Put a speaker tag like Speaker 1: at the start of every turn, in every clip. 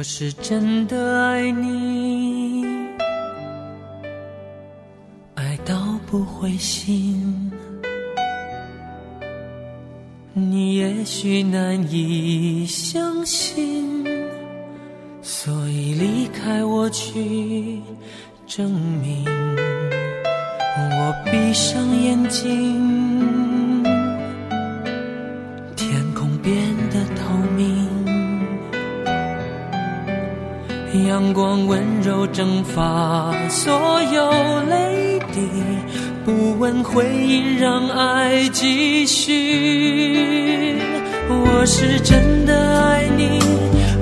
Speaker 1: 我是真的爱你，爱到不灰心。你也许难以相信，所以离开我去证明。我闭上眼睛，天空变得透明，阳光温柔蒸发所有泪滴。不问回应，让爱继续。我是真的爱你，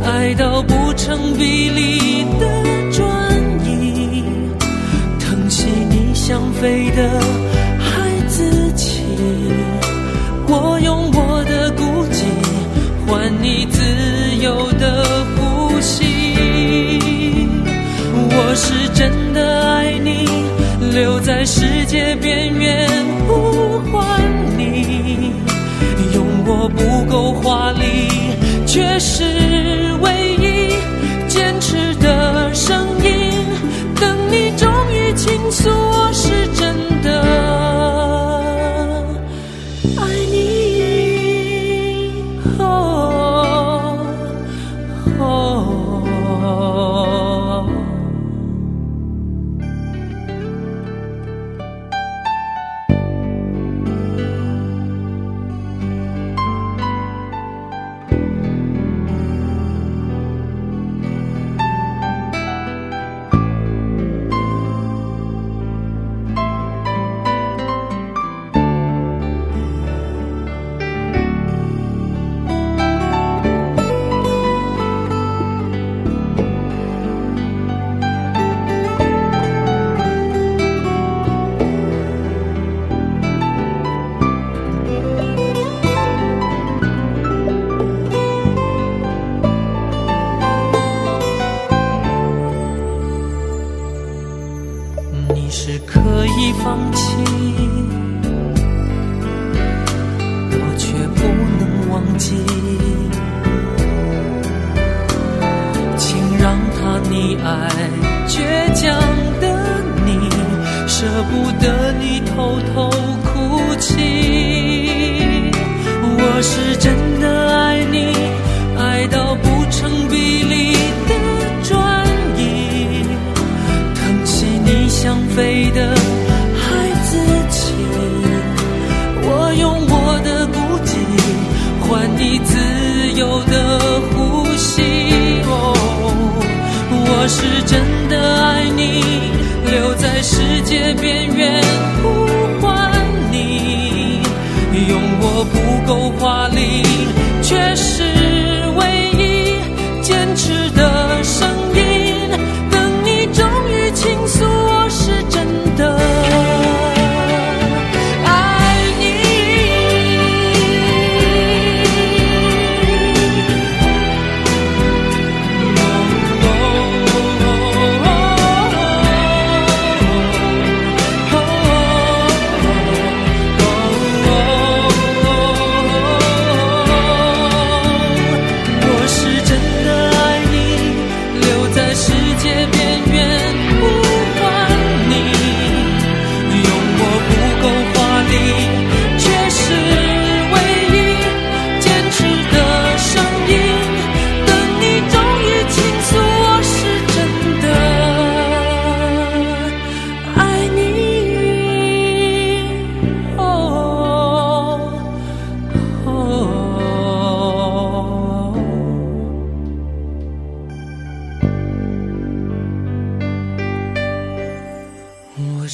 Speaker 1: 爱到不成比例的界边缘呼唤你，用我不够华丽，却是唯放弃。我却不能忘记请让他溺爱倔强的你舍不得你偷偷是真的爱你留在世界边缘呼唤你用我不够华丽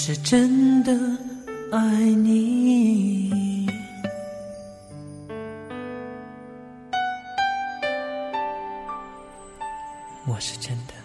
Speaker 1: 我是真的爱你。我是真的。